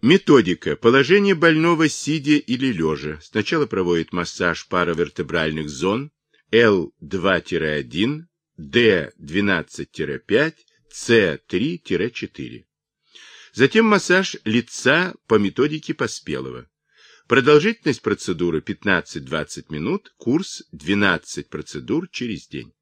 Методика. Положение больного сидя или лежа. Сначала проводит массаж паравертебральных зон L2-1, D12-5, C3-4. Затем массаж лица по методике Поспелого. Продолжительность процедуры 15-20 минут, курс 12 процедур через день.